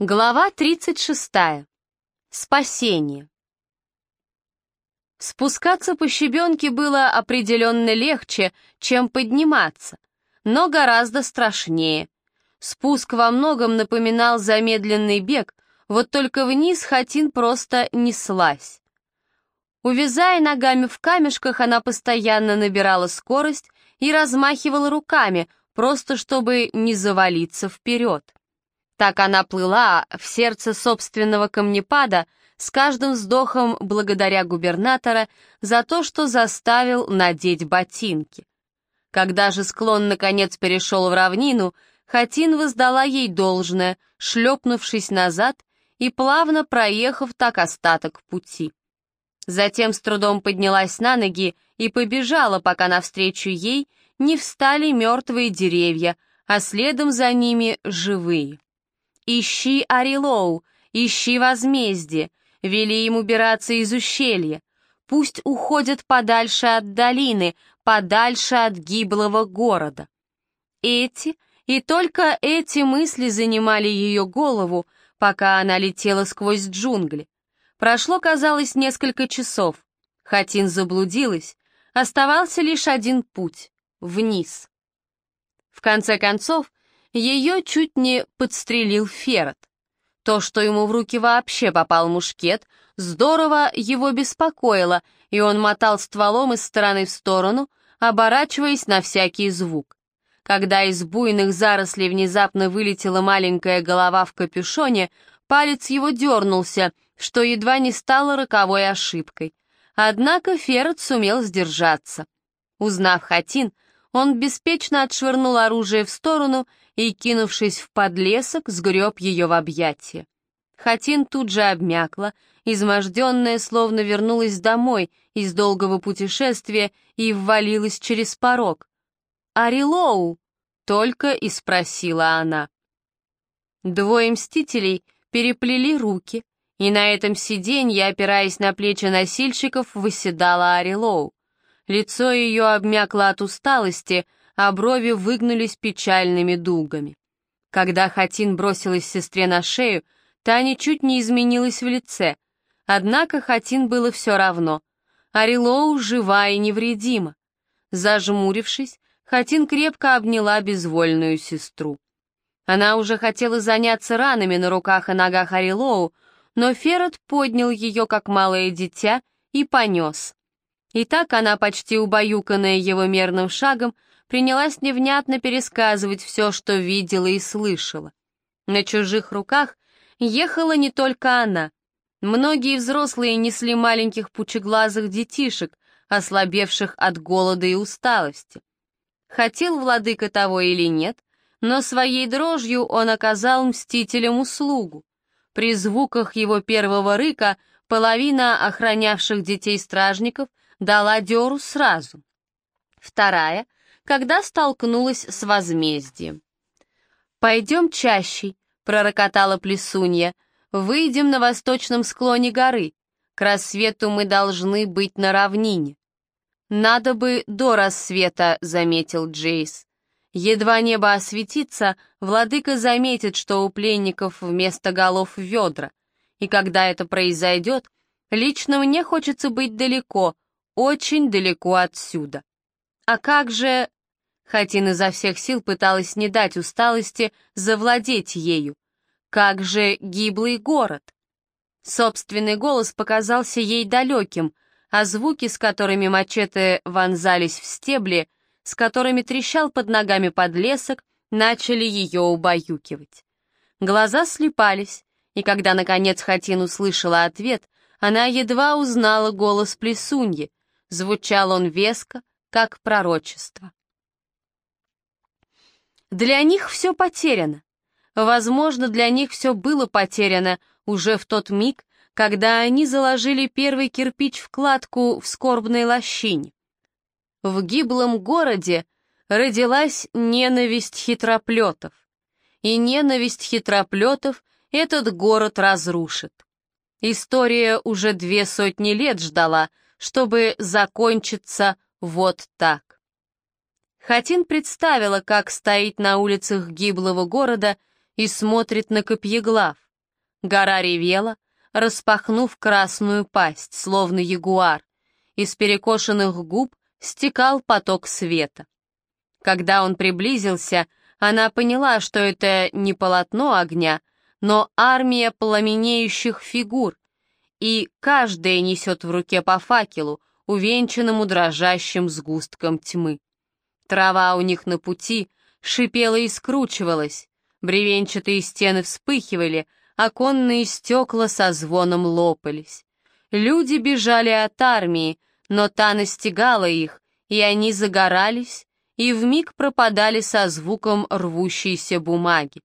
Глава 36. Спасение. Спускаться по щебенке было определенно легче, чем подниматься, но гораздо страшнее. Спуск во многом напоминал замедленный бег, вот только вниз Хатин просто неслась. Увязая ногами в камешках, она постоянно набирала скорость и размахивала руками, просто чтобы не завалиться вперед. Так она плыла в сердце собственного камнепада, с каждым вздохом благодаря губернатора за то, что заставил надеть ботинки. Когда же склон наконец перешел в равнину, Хатин воздала ей должное, шлепнувшись назад и плавно проехав так остаток пути. Затем с трудом поднялась на ноги и побежала, пока навстречу ей не встали мертвые деревья, а следом за ними живые. «Ищи Арилоу, ищи возмездие, вели им убираться из ущелья, пусть уходят подальше от долины, подальше от гиблого города». Эти и только эти мысли занимали ее голову, пока она летела сквозь джунгли. Прошло, казалось, несколько часов. Хатин заблудилась. Оставался лишь один путь — вниз. В конце концов, ее чуть не подстрелил Ферret. То, что ему в руки вообще попал мушкет, здорово его беспокоило, и он мотал стволом из стороны в сторону, оборачиваясь на всякий звук. Когда из буйных зарослей внезапно вылетела маленькая голова в капюшоне, палец его дернулся, что едва не стало роковой ошибкой. Однако Ферret сумел сдержаться. Узнав Хатин, он беспечно отшвырнул оружие в сторону и, кинувшись в подлесок, сгреб ее в объятия. Хатин тут же обмякла, изможденная, словно вернулась домой из долгого путешествия и ввалилась через порог. «Арилоу!» — только и спросила она. Двое мстителей переплели руки, и на этом сиденье, опираясь на плечи носильщиков, выседала Арилоу. Лицо ее обмякло от усталости, а брови выгнулись печальными дугами. Когда Хатин бросилась сестре на шею, та ничуть не изменилась в лице, однако Хатин было все равно. Арилоу жива и невредима. Зажмурившись, Хатин крепко обняла безвольную сестру. Она уже хотела заняться ранами на руках и ногах Арилоу, но Ферret поднял ее, как малое дитя, и понес. И так она, почти убаюканная его мерным шагом, принялась невнятно пересказывать все, что видела и слышала. На чужих руках ехала не только она. Многие взрослые несли маленьких пучеглазых детишек, ослабевших от голода и усталости. Хотел владыка того или нет, но своей дрожью он оказал мстителям услугу. При звуках его первого рыка половина охранявших детей стражников дала дёру сразу. Вторая — когда столкнулась с возмездием. «Пойдем чаще», — пророкотала Плесунья, — «выйдем на восточном склоне горы. К рассвету мы должны быть на равнине». «Надо бы до рассвета», — заметил Джейс. Едва небо осветится, владыка заметит, что у пленников вместо голов ведра. И когда это произойдет, лично мне хочется быть далеко, очень далеко отсюда. А как же... Хатин изо всех сил пыталась не дать усталости завладеть ею. Как же гиблый город! Собственный голос показался ей далеким, а звуки, с которыми мачете вонзались в стебли, с которыми трещал под ногами подлесок, начали ее убаюкивать. Глаза слепались, и когда, наконец, Хатин услышала ответ, она едва узнала голос Плесуньи. Звучал он веско, как пророчество. Для них все потеряно. Возможно, для них все было потеряно уже в тот миг, когда они заложили первый кирпич в кладку в скорбной лощине. В гиблом городе родилась ненависть хитроплетов, и ненависть хитроплетов этот город разрушит. История уже две сотни лет ждала, чтобы закончиться вот так. Хатин представила, как стоит на улицах гиблого города и смотрит на копьеглав. Гора ревела, распахнув красную пасть, словно ягуар. Из перекошенных губ стекал поток света. Когда он приблизился, она поняла, что это не полотно огня, но армия пламенеющих фигур, и каждая несет в руке по факелу, увенчанному дрожащим сгустком тьмы. Трава у них на пути шипела и скручивалась, бревенчатые стены вспыхивали, оконные стекла со звоном лопались. Люди бежали от армии, но та настигала их, и они загорались, и вмиг пропадали со звуком рвущейся бумаги.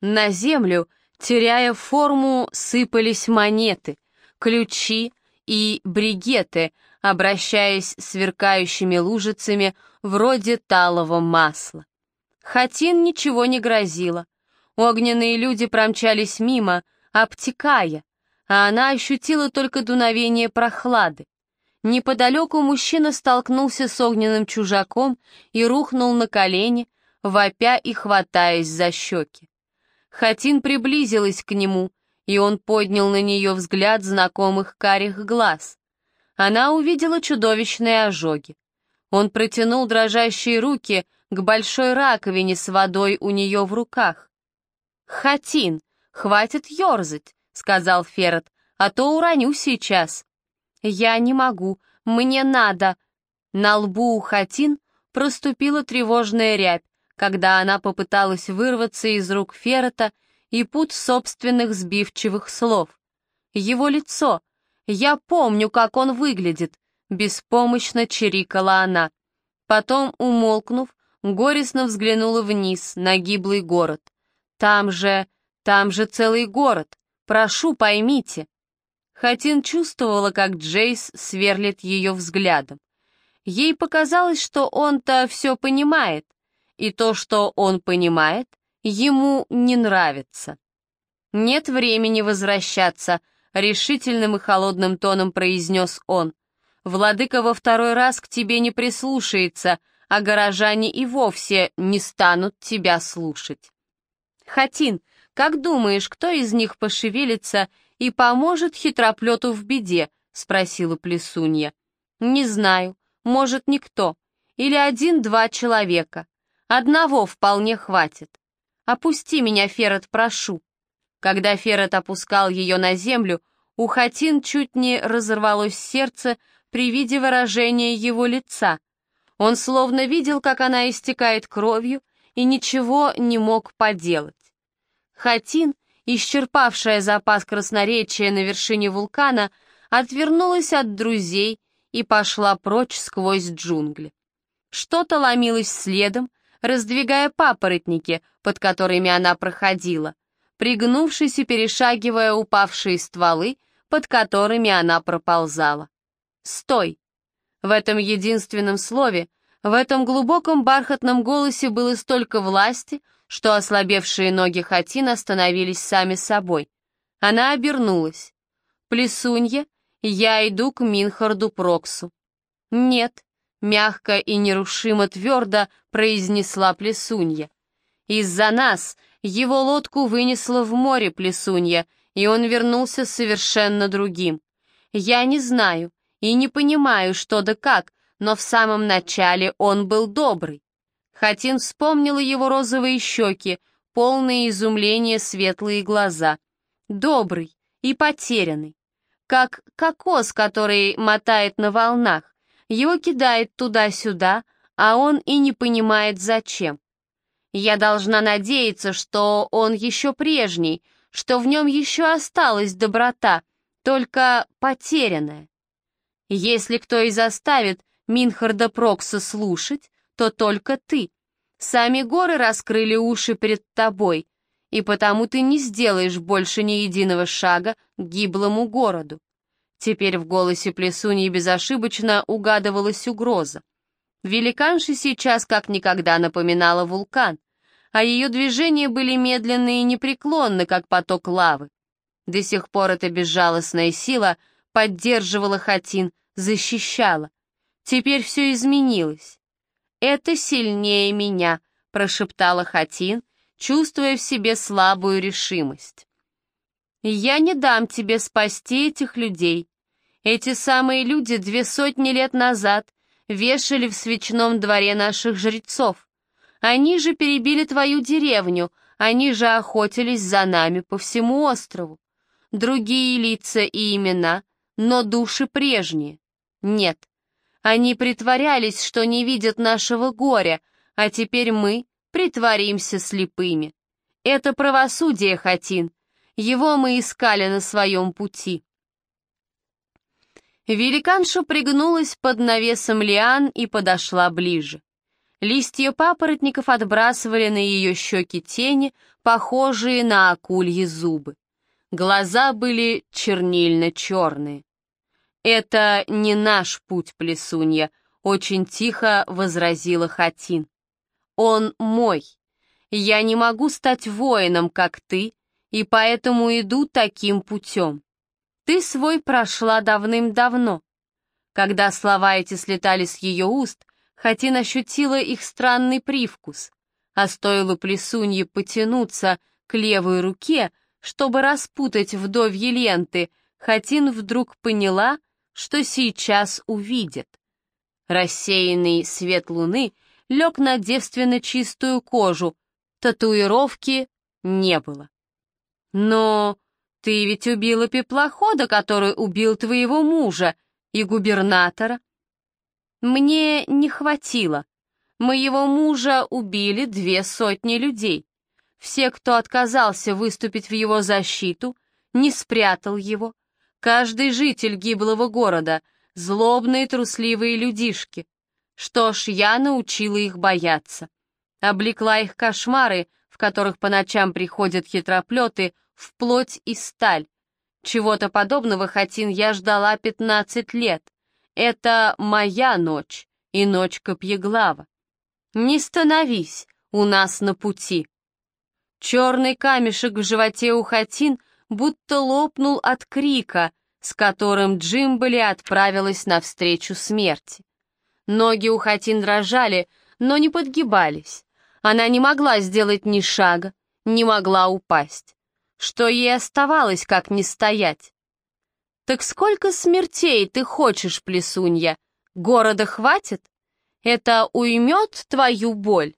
На землю, теряя форму, сыпались монеты, ключи и бригеты, обращаясь сверкающими лужицами вроде талого масла. Хатин ничего не грозило. Огненные люди промчались мимо, обтекая, а она ощутила только дуновение прохлады. Неподалеку мужчина столкнулся с огненным чужаком и рухнул на колени, вопя и хватаясь за щеки. Хатин приблизилась к нему, и он поднял на нее взгляд знакомых карих глаз. Она увидела чудовищные ожоги. Он протянул дрожащие руки к большой раковине с водой у нее в руках. «Хатин, хватит ерзать», — сказал Ферret, — «а то уроню сейчас». «Я не могу, мне надо». На лбу у Хатин проступила тревожная рябь, когда она попыталась вырваться из рук Феррета и пут собственных сбивчивых слов. Его лицо. Я помню, как он выглядит, беспомощно чирикала она. Потом, умолкнув, горестно взглянула вниз, на гиблый город. Там же, там же целый город. Прошу, поймите. Хатин чувствовала, как Джейс сверлит ее взглядом. Ей показалось, что он-то все понимает, и то, что он понимает, ему не нравится. «Нет времени возвращаться», — решительным и холодным тоном произнес он. «Владыка во второй раз к тебе не прислушается, а горожане и вовсе не станут тебя слушать». «Хатин, как думаешь, кто из них пошевелится и поможет хитроплету в беде?» — спросила Плесунья. «Не знаю, может, никто. Или один-два человека. Одного вполне хватит. «Опусти меня, Ферret, прошу». Когда Ферret опускал ее на землю, у Хатин чуть не разорвалось сердце при виде выражения его лица. Он словно видел, как она истекает кровью, и ничего не мог поделать. Хатин, исчерпавшая запас красноречия на вершине вулкана, отвернулась от друзей и пошла прочь сквозь джунгли. Что-то ломилось следом, раздвигая папоротники, под которыми она проходила, пригнувшись и перешагивая упавшие стволы, под которыми она проползала. «Стой!» В этом единственном слове, в этом глубоком бархатном голосе было столько власти, что ослабевшие ноги Хатин остановились сами собой. Она обернулась. «Плесунья, я иду к Минхарду Проксу». «Нет», мягко и нерушимо твердо произнесла Плесунья. «Из-за нас его лодку вынесло в море Плесунья, и он вернулся совершенно другим. Я не знаю и не понимаю, что да как, но в самом начале он был добрый». Хатин вспомнила его розовые щеки, полные изумления светлые глаза. Добрый и потерянный. Как кокос, который мотает на волнах. Его кидает туда-сюда, а он и не понимает зачем. Я должна надеяться, что он еще прежний, что в нем еще осталась доброта, только потерянная. Если кто и заставит Минхарда Прокса слушать, то только ты. Сами горы раскрыли уши перед тобой, и потому ты не сделаешь больше ни единого шага к гиблому городу. Теперь в голосе Плесуньи безошибочно угадывалась угроза. Великанша сейчас как никогда напоминала вулкан, а ее движения были медленны и непреклонны, как поток лавы. До сих пор эта безжалостная сила поддерживала Хатин, защищала. Теперь все изменилось. «Это сильнее меня», — прошептала Хатин, чувствуя в себе слабую решимость. Я не дам тебе спасти этих людей. Эти самые люди две сотни лет назад вешали в свечном дворе наших жрецов. Они же перебили твою деревню, они же охотились за нами по всему острову. Другие лица и имена, но души прежние. Нет, они притворялись, что не видят нашего горя, а теперь мы притворимся слепыми. Это правосудие, Хатин. Его мы искали на своем пути. Великанша пригнулась под навесом лиан и подошла ближе. Листья папоротников отбрасывали на ее щеки тени, похожие на акульи зубы. Глаза были чернильно-черные. «Это не наш путь, плесунья», — очень тихо возразила Хатин. «Он мой. Я не могу стать воином, как ты, и поэтому иду таким путем. Ты свой прошла давным-давно». Когда слова эти слетали с ее уст, Хатин ощутила их странный привкус, а стоило плесунье потянуться к левой руке, чтобы распутать вдовьи ленты, Хатин вдруг поняла, что сейчас увидит. Рассеянный свет луны лег на девственно чистую кожу, татуировки не было. Но ты ведь убила пеплохода, который убил твоего мужа, и губернатора. Мне не хватило. Моего мужа убили две сотни людей. Все, кто отказался выступить в его защиту, не спрятал его. Каждый житель гиблого города — злобные трусливые людишки. Что ж, я научила их бояться. Облекла их кошмары, в которых по ночам приходят хитроплеты, в плоть и сталь. Чего-то подобного, Хатин, я ждала пятнадцать лет. Это моя ночь и ночь Копьеглава. Не становись у нас на пути. Черный камешек в животе у Хатин будто лопнул от крика, с которым Джимбали отправилась навстречу смерти. Ноги у Хатин дрожали, но не подгибались. Она не могла сделать ни шага, не могла упасть. Что ей оставалось, как не стоять? «Так сколько смертей ты хочешь, плесунья? Города хватит? Это уймет твою боль?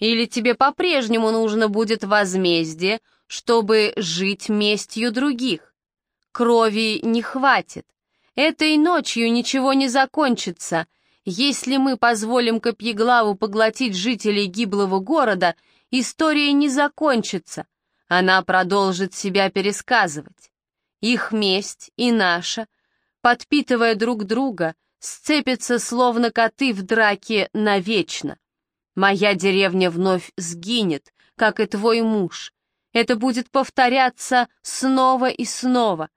Или тебе по-прежнему нужно будет возмездие, чтобы жить местью других? Крови не хватит. Этой ночью ничего не закончится. Если мы позволим Копьеглаву поглотить жителей гиблого города, история не закончится. Она продолжит себя пересказывать. Их месть и наша, подпитывая друг друга, сцепятся словно коты в драке навечно. Моя деревня вновь сгинет, как и твой муж. Это будет повторяться снова и снова.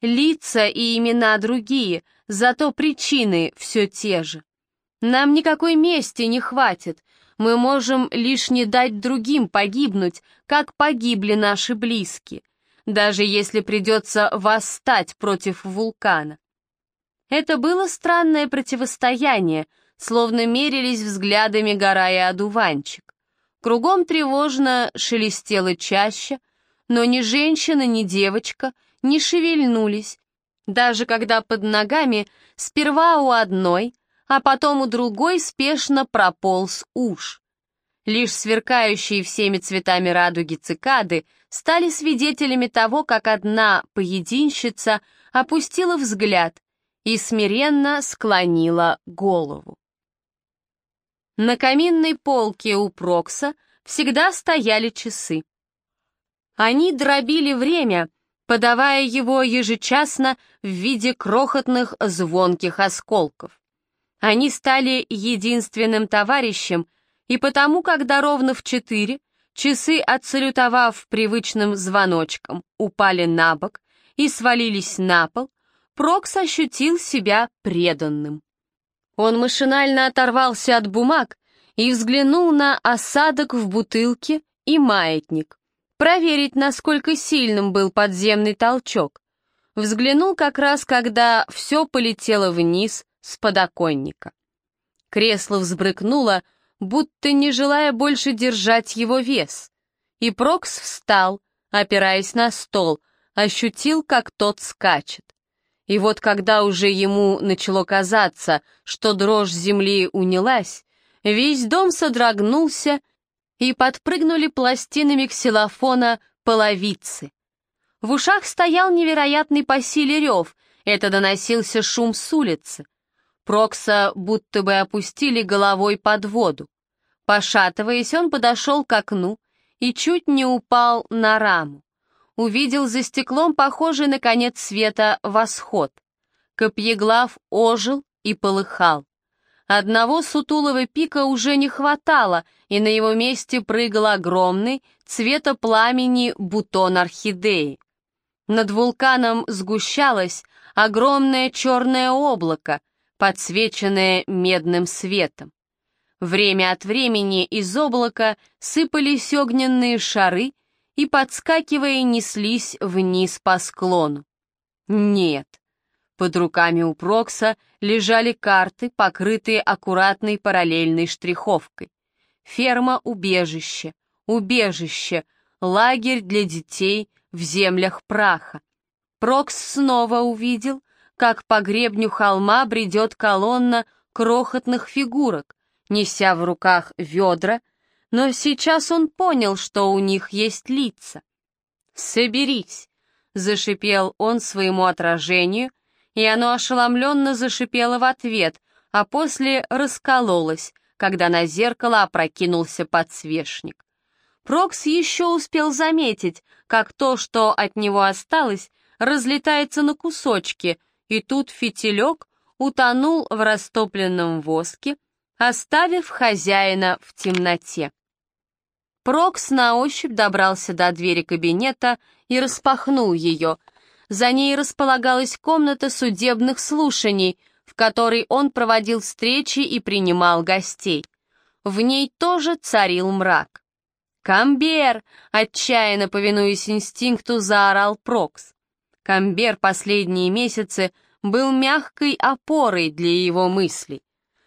Лица и имена другие, зато причины все те же. Нам никакой мести не хватит. Мы можем лишь не дать другим погибнуть, как погибли наши близкие даже если придется восстать против вулкана. Это было странное противостояние, словно мерились взглядами гора и одуванчик. Кругом тревожно шелестело чаще, но ни женщина, ни девочка не шевельнулись, даже когда под ногами сперва у одной, а потом у другой спешно прополз уж. Лишь сверкающие всеми цветами радуги цикады стали свидетелями того, как одна поединщица опустила взгляд и смиренно склонила голову. На каминной полке у Прокса всегда стояли часы. Они дробили время, подавая его ежечасно в виде крохотных звонких осколков. Они стали единственным товарищем, и потому, когда ровно в четыре часы, отсалютовав привычным звоночком, упали на бок и свалились на пол, Прокс ощутил себя преданным. Он машинально оторвался от бумаг и взглянул на осадок в бутылке и маятник, проверить, насколько сильным был подземный толчок. Взглянул как раз, когда все полетело вниз с подоконника. Кресло взбрыкнуло, будто не желая больше держать его вес. И Прокс встал, опираясь на стол, ощутил, как тот скачет. И вот когда уже ему начало казаться, что дрожь земли унялась, весь дом содрогнулся, и подпрыгнули пластинами ксилофона половицы. В ушах стоял невероятный по силе рев, это доносился шум с улицы. Прокса будто бы опустили головой под воду. Пошатываясь, он подошел к окну и чуть не упал на раму. Увидел за стеклом похожий на конец света восход. Копьеглав ожил и полыхал. Одного сутулого пика уже не хватало, и на его месте прыгал огромный, цвета пламени бутон орхидеи. Над вулканом сгущалось огромное черное облако, подсвеченное медным светом. Время от времени из облака сыпались огненные шары и, подскакивая, неслись вниз по склону. Нет. Под руками у Прокса лежали карты, покрытые аккуратной параллельной штриховкой. Ферма-убежище, убежище, лагерь для детей в землях праха. Прокс снова увидел, как по гребню холма бредет колонна крохотных фигурок, неся в руках ведра, но сейчас он понял, что у них есть лица. «Соберись!» — зашипел он своему отражению, и оно ошеломленно зашипело в ответ, а после раскололось, когда на зеркало опрокинулся подсвечник. Прокс еще успел заметить, как то, что от него осталось, разлетается на кусочки, и тут фитилек утонул в растопленном воске, оставив хозяина в темноте. Прокс на ощупь добрался до двери кабинета и распахнул ее. За ней располагалась комната судебных слушаний, в которой он проводил встречи и принимал гостей. В ней тоже царил мрак. «Камбер!» — отчаянно повинуясь инстинкту, заорал Прокс. Камбер последние месяцы был мягкой опорой для его мыслей.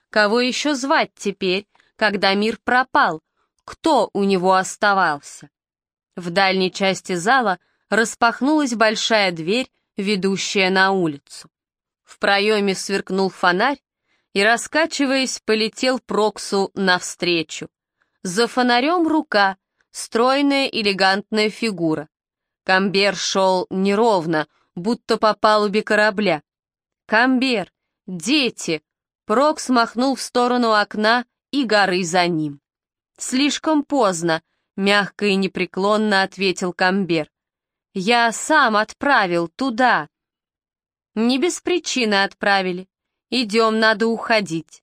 Кого еще звать теперь, когда мир пропал? Кто у него оставался? В дальней части зала распахнулась большая дверь, ведущая на улицу. В проеме сверкнул фонарь и, раскачиваясь, полетел Проксу навстречу. За фонарем рука, стройная элегантная фигура. Камбер шел неровно, будто по палубе корабля. «Камбер! Дети!» Прокс махнул в сторону окна и горы за ним. «Слишком поздно», — мягко и непреклонно ответил Камбер. «Я сам отправил туда». «Не без причины отправили. Идем, надо уходить».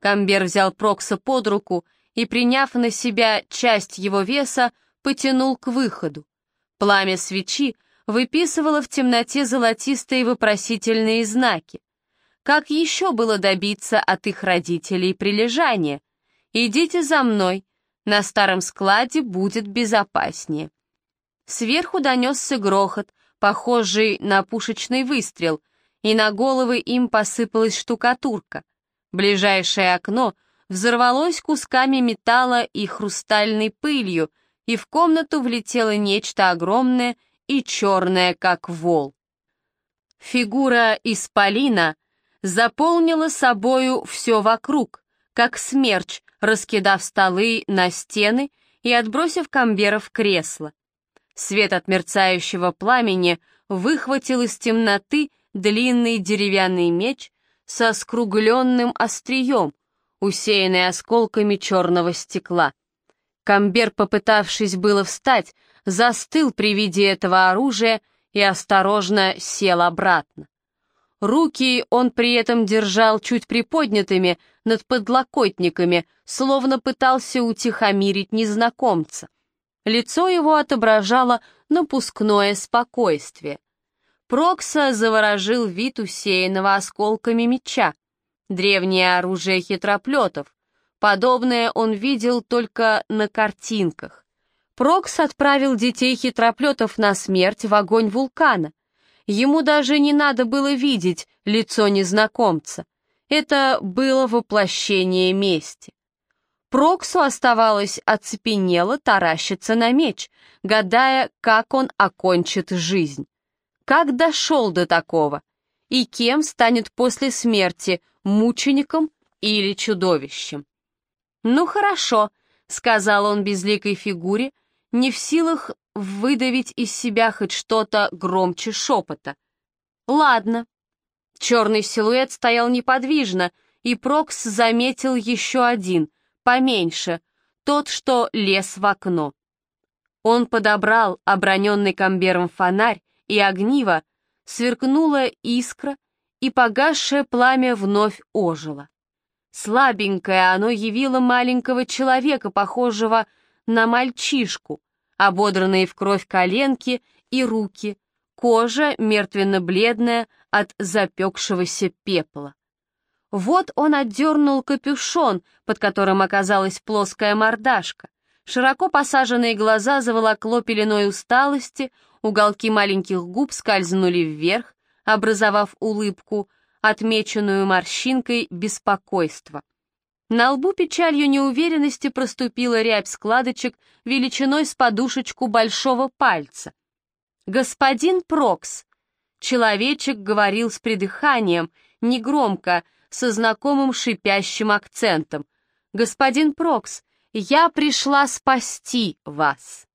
Камбер взял Прокса под руку и, приняв на себя часть его веса, потянул к выходу. Пламя свечи выписывало в темноте золотистые вопросительные знаки. Как еще было добиться от их родителей прилежания? «Идите за мной, на старом складе будет безопаснее». Сверху донесся грохот, похожий на пушечный выстрел, и на головы им посыпалась штукатурка. Ближайшее окно взорвалось кусками металла и хрустальной пылью, и в комнату влетело нечто огромное и черное, как вол. Фигура исполина заполнила собою все вокруг, как смерч, раскидав столы на стены и отбросив камберов в кресло. Свет от мерцающего пламени выхватил из темноты длинный деревянный меч со скругленным острием, усеянный осколками черного стекла. Камбер, попытавшись было встать, застыл при виде этого оружия и осторожно сел обратно. Руки он при этом держал чуть приподнятыми над подлокотниками, словно пытался утихомирить незнакомца. Лицо его отображало напускное спокойствие. Прокса заворожил вид усеянного осколками меча, древнее оружие хитроплетов. Подобное он видел только на картинках. Прокс отправил детей хитроплетов на смерть в огонь вулкана. Ему даже не надо было видеть лицо незнакомца. Это было воплощение мести. Проксу оставалось оцепенело таращиться на меч, гадая, как он окончит жизнь. как дошел до такого? И кем станет после смерти, мучеником или чудовищем? «Ну хорошо», — сказал он безликой фигуре, не в силах выдавить из себя хоть что-то громче шепота. «Ладно». Черный силуэт стоял неподвижно, и Прокс заметил еще один, поменьше, тот, что лез в окно. Он подобрал оброненный комбером фонарь, и огниво, сверкнула искра, и погасшее пламя вновь ожило. Слабенькое оно явило маленького человека, похожего на мальчишку, ободранные в кровь коленки и руки, кожа мертвенно-бледная от запекшегося пепла. Вот он отдернул капюшон, под которым оказалась плоская мордашка. Широко посаженные глаза заволокло пеленой усталости, уголки маленьких губ скользнули вверх, образовав улыбку, отмеченную морщинкой беспокойства. На лбу печалью неуверенности проступила рябь складочек величиной с подушечку большого пальца. «Господин Прокс!» Человечек говорил с придыханием, негромко, со знакомым шипящим акцентом. «Господин Прокс, я пришла спасти вас!»